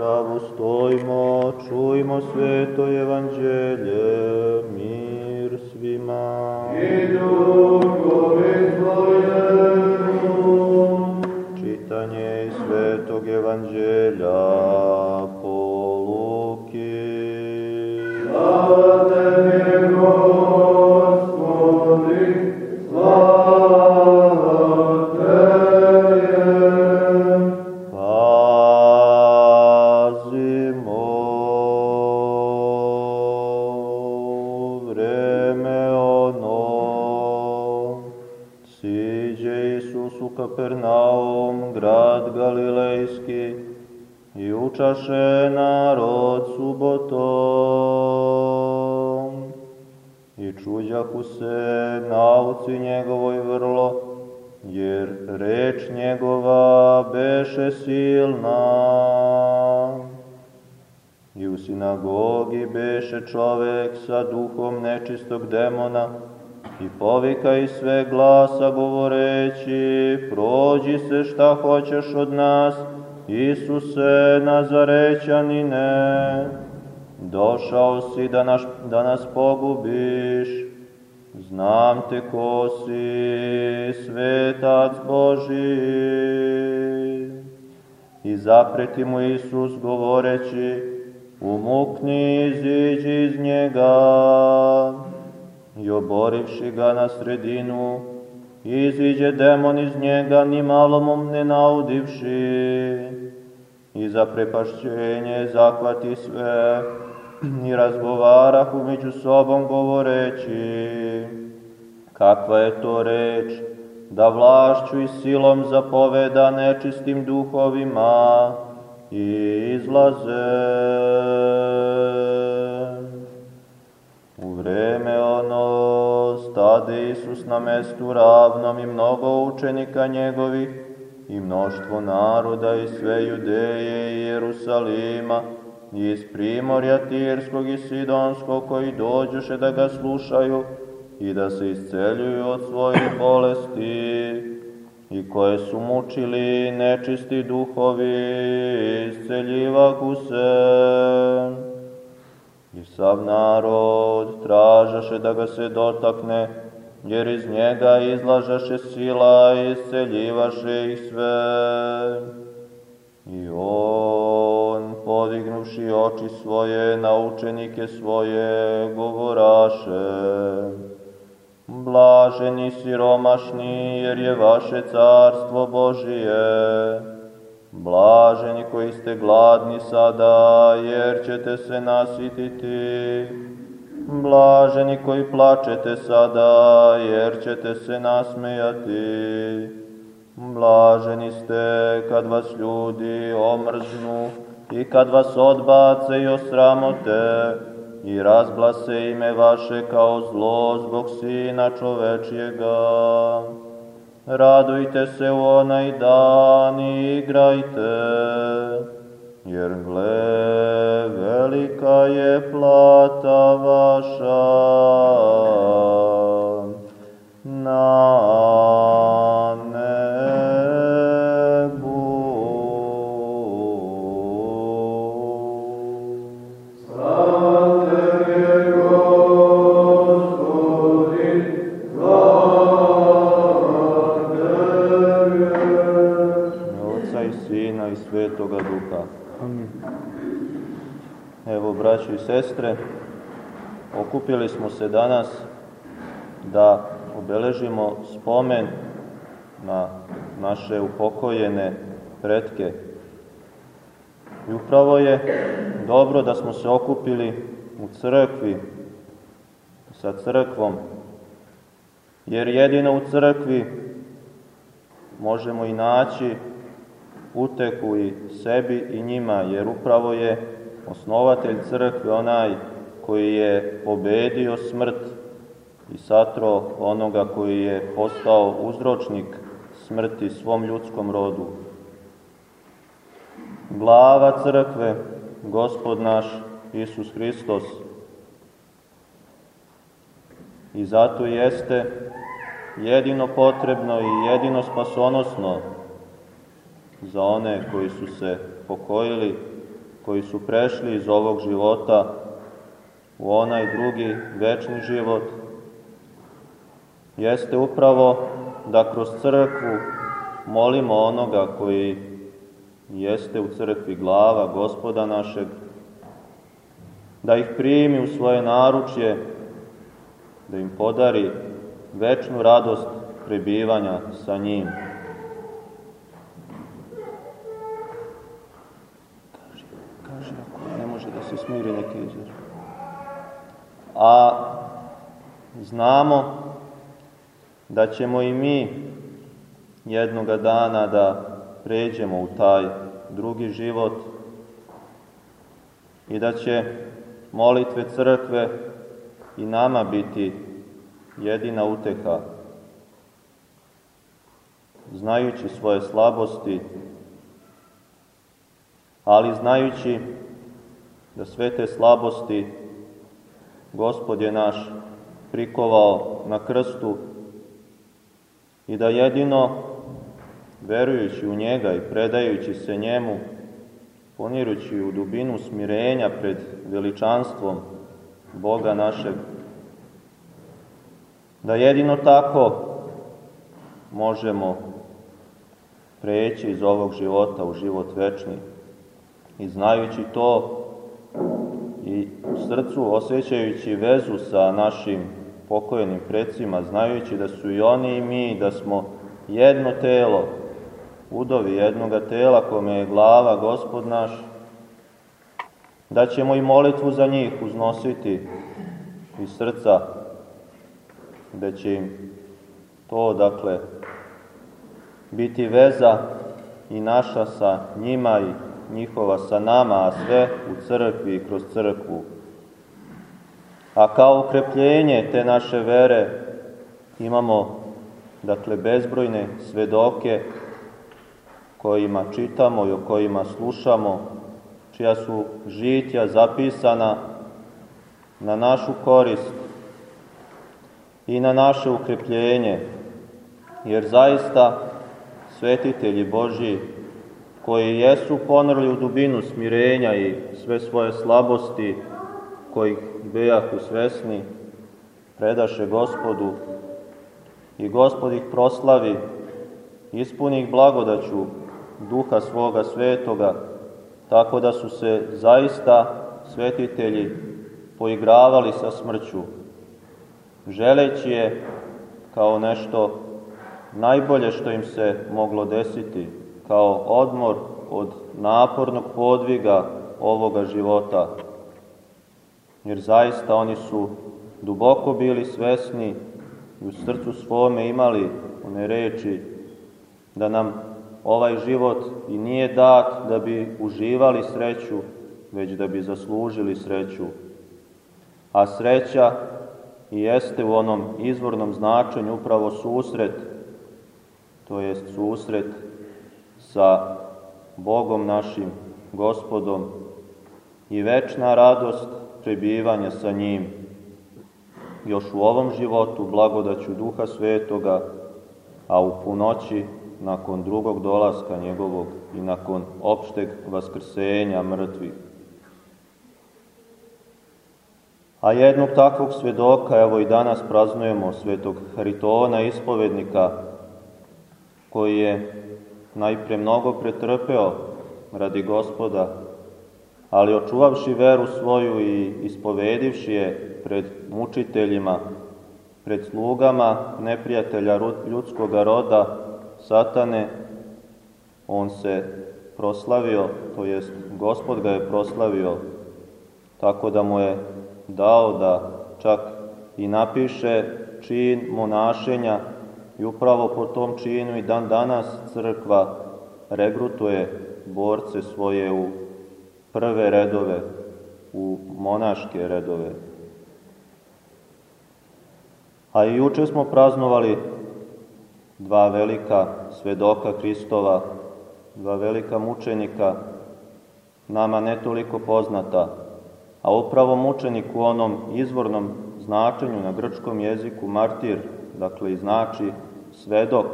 zdravo stojimo, čujmo sveto evanđelje, mir svima. I duhovi tvojemu. Čitanje iz svetog evanđelja po Luki. Slava Kapernaum, grad Galilejski, i učaše narod subotom. I čuđaku se nauci njegovoj vrlo, jer reč njegova beše silna. I u sinagogi beše čovek sa duhom nečistog demona i povika i sve glasa govoreći, prođi se šta hoćeš od nas, Isuse Nazarećanine, došao si da, naš, da nas pogubiš, znam te ko si, svetac Boži. I zapreti mu Isus govoreći, umukni, iziđi iz njega. I oborivši ga na sredinu, iziđe demon iz njega, ni malo mu ne naudivši. I za prepašćenje zahvati sve, i razgovarahu među sobom govoreći, kakva je to reč, da vlašću i silom zapoveda nečistim duhovima i izlaze. U vreme ono stade Isus na mestu ravnom i mnogo učenika njegovih i mnoštvo naroda i sve Judeje i Jerusalima i iz primorja Tirskog i Sidonskog koji dođuše da ga slušaju i da se isceljuju od svojih bolesti i koje su mučili nečisti duhovi, isceljivaku se. I sav narod tražaše da ga se dotakne, jer iz njega izlažaše sila i isceljivaše ih sve. I on, podignuši oči svoje na učenike svoje, govoraše, Blaženi siromašni, jer je vaše carstvo Božije. Blaženi koji ste gladni sada, jer ćete se nasititi. Blaženi koji plačete sada, jer ćete se nasmejati. Blaženi ste kad vas ljudi omrznu i kad vas odbace i osramote i razglase ime vaše kao zlo zbog Sina čovečijega. Radujte se u onaj dan i igrajte, jer gle, velika je plata vaša Evo, braćo i sestre, okupili smo se danas da obeležimo spomen na naše upokojene pretke. I upravo je dobro da smo se okupili u crkvi, sa crkvom, jer jedino u crkvi možemo i naći uteku i sebi i njima, jer upravo je osnovatelj crkve onaj koji je pobedio smrt i satro onoga koji je postao uzročnik smrti svom ljudskom rodu. Glava crkve, gospod naš Isus Hristos. I zato jeste jedino potrebno i jedino spasonosno za one koji su se pokojili koji su prešli iz ovog života u onaj drugi večni život, jeste upravo da kroz crkvu molimo onoga koji jeste u crkvi glava gospoda našeg, da ih primi u svoje naručje, da im podari večnu radost prebivanja sa njim. Smiri neki izvor. A znamo da ćemo i mi jednoga dana da pređemo u taj drugi život i da će molitve crkve i nama biti jedina uteha. Znajući svoje slabosti, ali znajući da sve te slabosti Gospod je naš prikovao na krstu i da jedino verujući u njega i predajući se njemu, ponirući u dubinu smirenja pred veličanstvom Boga našeg, da jedino tako možemo preći iz ovog života u život večni. I znajući to i u srcu osjećajući vezu sa našim pokojnim predsima, znajući da su i oni i mi, da smo jedno telo, udovi jednoga tela kome je glava gospod naš, da ćemo i molitvu za njih uznositi iz srca, da će im to, dakle, biti veza i naša sa njima i njihova sa nama, a sve u crkvi i kroz crkvu. A kao ukrepljenje te naše vere imamo, dakle, bezbrojne svedoke kojima čitamo i o kojima slušamo, čija su žitja zapisana na našu korist i na naše ukrepljenje, jer zaista svetitelji Božji koji jesu ponorli u dubinu smirenja i sve svoje slabosti, kojih bejahu svesni, predaše gospodu i gospod ih proslavi, ispuni ih blagodaću duha svoga svetoga, tako da su se zaista svetitelji poigravali sa smrću, želeći je kao nešto najbolje što im se moglo desiti, kao odmor od napornog podviga ovoga života. Jer zaista oni su duboko bili svesni i u srcu svome imali one reči da nam ovaj život i nije dat da bi uživali sreću, već da bi zaslužili sreću. A sreća i jeste u onom izvornom značenju upravo susret, to jest susret sa Bogom našim, gospodom i večna radost prebivanja sa njim. Još u ovom životu blagodaću Duha Svetoga, a u punoći nakon drugog dolaska njegovog i nakon opšteg vaskrsenja mrtvih. A jednog takvog svedoka, evo i danas praznujemo svetog Haritona, ispovednika, koji je najpre mnogo pretrpeo radi gospoda, ali očuvavši veru svoju i ispovedivši je pred mučiteljima, pred slugama neprijatelja ljudskog roda, satane, on se proslavio, to jest gospod ga je proslavio, tako da mu je dao da čak i napiše čin monašenja i upravo po tom činu i dan danas crkva regrutuje borce svoje u prve redove, u monaške redove. A i juče smo praznovali dva velika svedoka Hristova, dva velika mučenika, nama ne toliko poznata, a upravo mučenik u onom izvornom značenju na grčkom jeziku martir, dakle i znači svedok,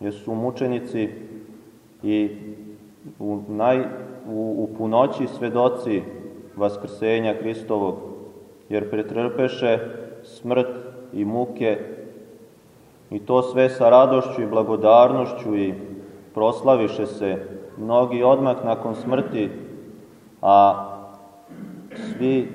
jer su mučenici i u u, u punoći svedoci vaskrsenja Hristovog, jer pretrpeše smrt i muke i to sve sa radošću i blagodarnošću i proslaviše se mnogi odmah nakon smrti, a svi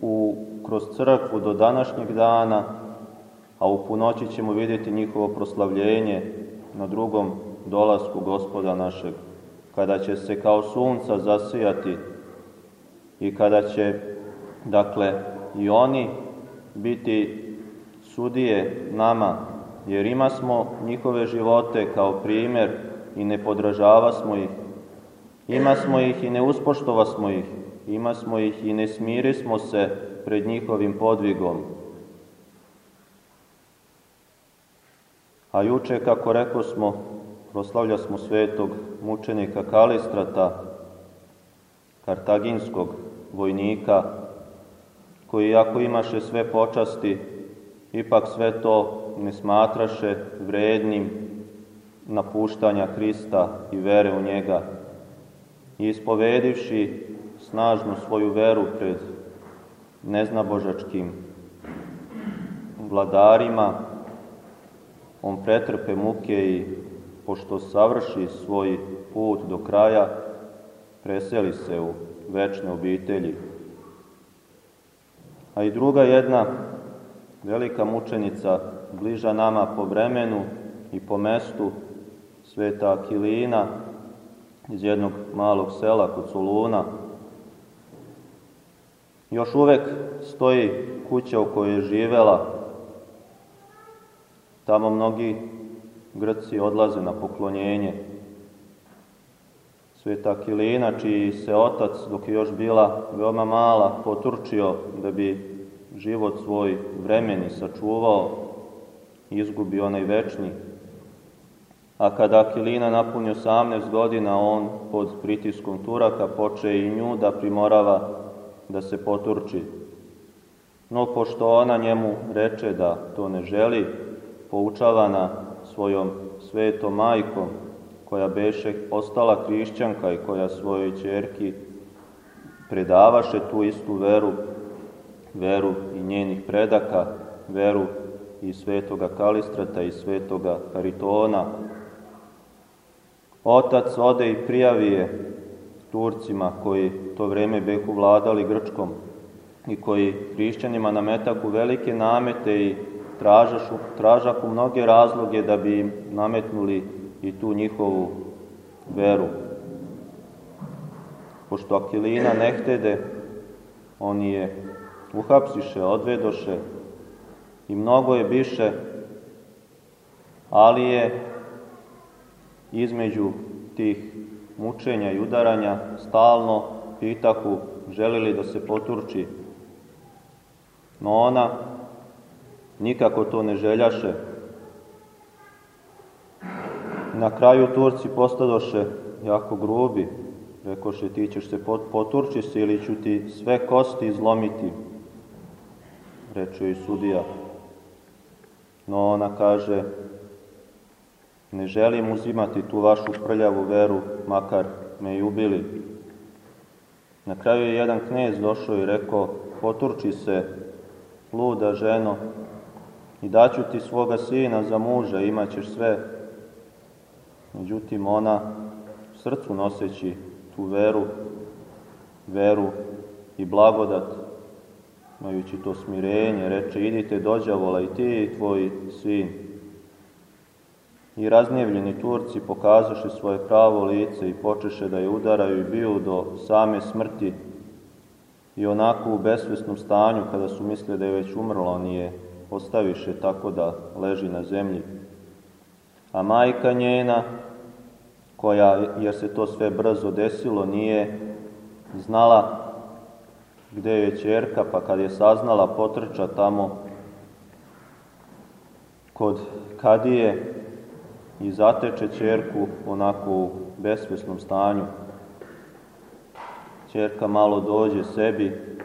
u, kroz crkvu do današnjeg dana, a u punoći ćemo vidjeti njihovo proslavljenje na drugom dolasku gospoda našeg, kada će se kao sunca zasijati i kada će, dakle, i oni biti sudije nama, jer ima smo njihove živote kao primjer i ne podražava smo ih. Ima smo ih i ne uspoštova smo ih. Ima smo ih i ne smiri smo se pred njihovim podvigom. A juče, kako reko smo, proslavlja smo svetog mučenika Kalistrata, kartaginskog vojnika, koji ako imaše sve počasti, ipak sve to ne smatraše vrednim napuštanja Hrista i vere u njega. I ispovedivši snažnu svoju veru pred neznabožačkim vladarima, on pretrpe muke i pošto savrši svoj put do kraja, preseli se u večne obitelji. A i druga jedna velika mučenica, bliža nama po vremenu i po mestu, sveta Akilina, iz jednog malog sela kod Soluna. Još uvek stoji kuća u kojoj je živela. Tamo mnogi Grci odlaze na poklonjenje. Sveta Akilina, čiji se otac, dok je još bila veoma mala, poturčio da bi život svoj vremeni sačuvao, izgubi onaj večni. A kada Akilina napuni 18 godina, on pod pritiskom Turaka poče i nju da primorava da se poturči. No, pošto ona njemu reče da to ne želi, poučavana svojom svetom majkom, koja beše ostala hrišćanka i koja svojoj čerki predavaše tu istu veru, veru i njenih predaka, veru i svetoga Kalistrata i svetoga Haritona. Otac ode i prijavi je Turcima koji to vreme behu vladali Grčkom i koji hrišćanima nametaku velike namete i tražašu, tražaku mnoge razloge da bi im nametnuli i tu njihovu veru. Pošto Akilina ne htede, oni je uhapsiše, odvedoše i mnogo je biše, ali je između tih mučenja i udaranja stalno pitahu želili da se poturči. No ona nikako to ne željaše. Na kraju Turci postadoše jako grubi. Rekoše ti ćeš se poturči se ili ću ti sve kosti izlomiti reče joj sudija. No ona kaže, ne želim uzimati tu vašu prljavu veru, makar me i ubili. Na kraju je jedan knez došao i rekao, poturči se, luda ženo, i daću ti svoga sina za muža, imaćeš sve. Međutim, ona u srcu noseći tu veru, veru i blagodat, imajući to smirenje, reče, idite dođavola i ti i tvoj sin. I raznjevljeni Turci pokazaše svoje pravo lice i počeše da je udaraju i biju do same smrti i onako u besvesnom stanju, kada su mislili da je već umrla, on je ostaviše tako da leži na zemlji. A majka njena, koja, jer se to sve brzo desilo, nije znala gde je čerka, pa kad je saznala potrča tamo kod Kadije i zateče čerku onako u besvesnom stanju. Čerka malo dođe sebi,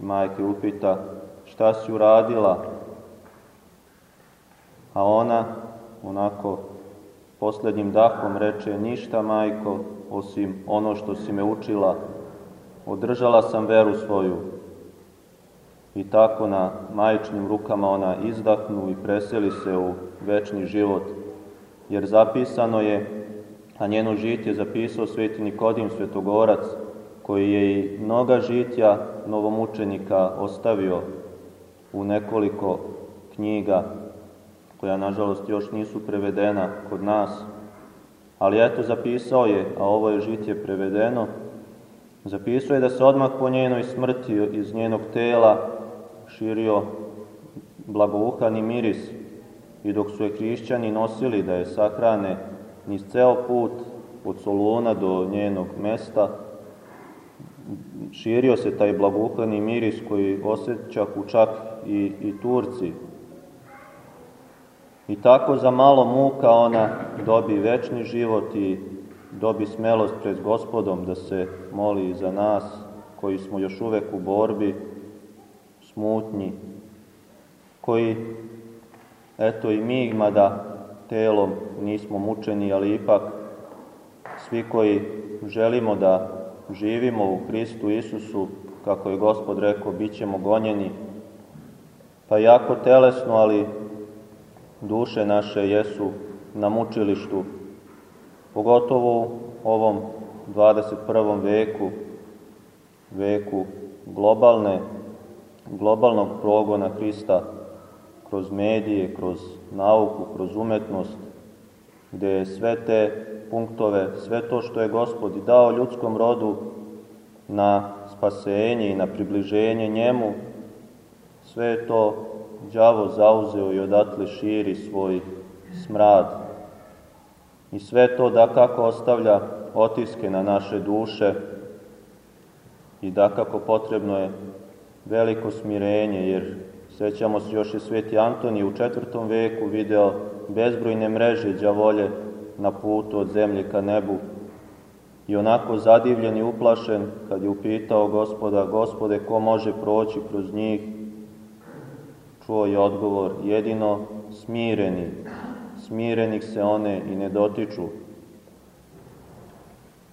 majke upita šta si uradila, a ona onako poslednjim dahom reče ništa majko, osim ono što si me učila. Održala sam veru svoju. I tako na majčnim rukama ona izdahnu i preseli se u večni život. Jer zapisano je, a njeno žitje zapisao sveti Nikodim Svetogorac, koji je i mnoga žitja novomučenika ostavio u nekoliko knjiga, koja nažalost još nisu prevedena kod nas, ali eto zapisao je, a ovo je žitje prevedeno, zapisao je da se odmah po njenoj smrti iz njenog tela širio blagouhani miris i dok su je hrišćani nosili da je sahrane niz ceo put od Soluna do njenog mesta, širio se taj blagouhani miris koji osjećahu čak i, i Turci. I tako za malo muka ona dobi večni život i dobi smelost pred gospodom da se moli za nas koji smo još uvek u borbi, smutnji, koji, eto i mi, mada telom nismo mučeni, ali ipak svi koji želimo da živimo u Hristu Isusu, kako je Gospod rekao, bit ćemo gonjeni, pa jako telesno, ali duše naše jesu na mučilištu, pogotovo u ovom 21. veku, veku globalne, globalnog progona Hrista kroz medije, kroz nauku, kroz umetnost, gde je sve te punktove, sve to što je Gospod dao ljudskom rodu na spasenje i na približenje njemu, sve je to đavo zauzeo i odatle širi svoj smrad. I sve to da kako ostavlja otiske na naše duše i da kako potrebno je veliko smirenje, jer sećamo se još i sveti Antonij u četvrtom veku video bezbrojne mreže đavolje na putu od zemlje ka nebu i onako zadivljen i uplašen kad je upitao gospoda, gospode, ko može proći kroz njih, čuo je odgovor, jedino smireni, smirenih se one i ne dotiču.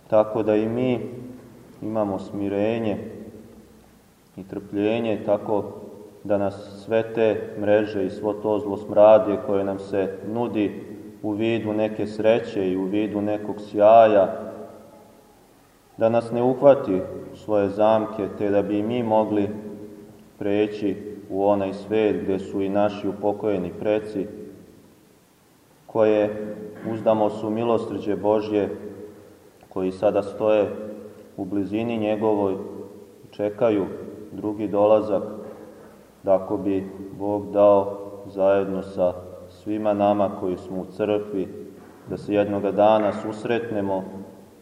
Tako da i mi imamo smirenje i trpljenje, tako da nas sve te mreže i svo to zlo smradje koje nam se nudi u vidu neke sreće i u vidu nekog sjaja, da nas ne uhvati svoje zamke, te da bi mi mogli preći u onaj svet gde su i naši upokojeni preci, koje uzdamo su milostrđe Božje, koji sada stoje u blizini njegovoj, čekaju drugi dolazak, da ako bi Bog dao zajedno sa svima nama koji smo u crkvi, da se jednoga dana susretnemo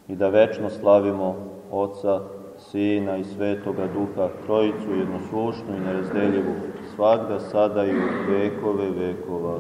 i da večno slavimo Oca, Sina i Svetoga Duha, Trojicu jednoslušnu i nerazdeljivu, svakda, sada i u vekove vekova.